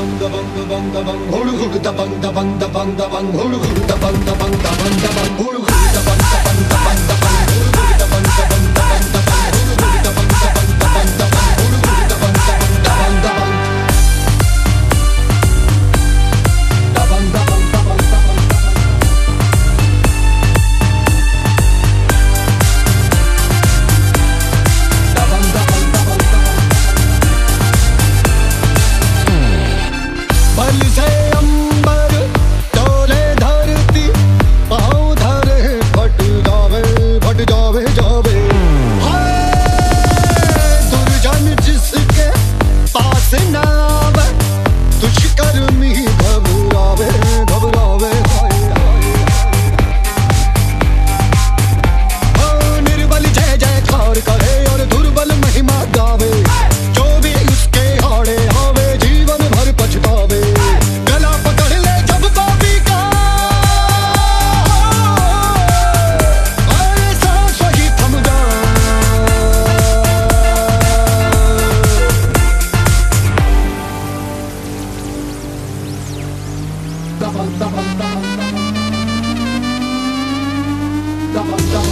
bang da bang da bang da bang hulu hulu da bang da bang da bang da bang hulu hulu Ellis double, double, double, double, double, double, double.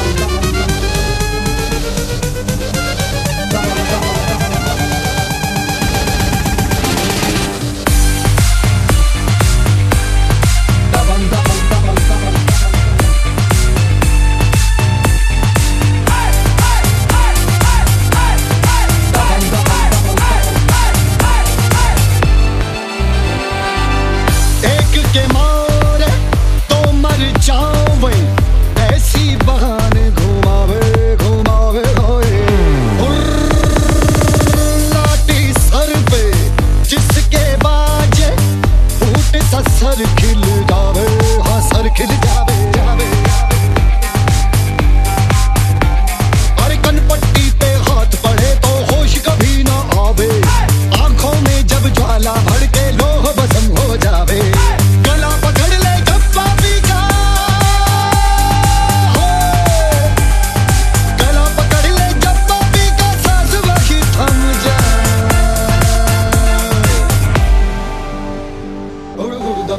के मारे तो मर ऐसी बहाने घुमावे घुमावे होए। लाठी सर पे जिसके बाजे, फूट सा सर खिल जावे हाँ सर खिल जावे।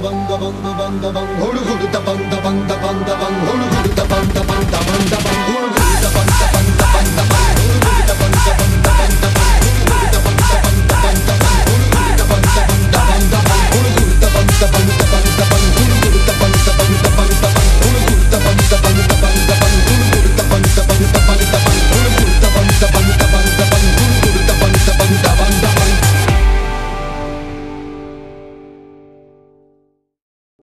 banda banda banda banda hulu hulu da banda banda banda banda hulu hulu da banda banda banda banda hulu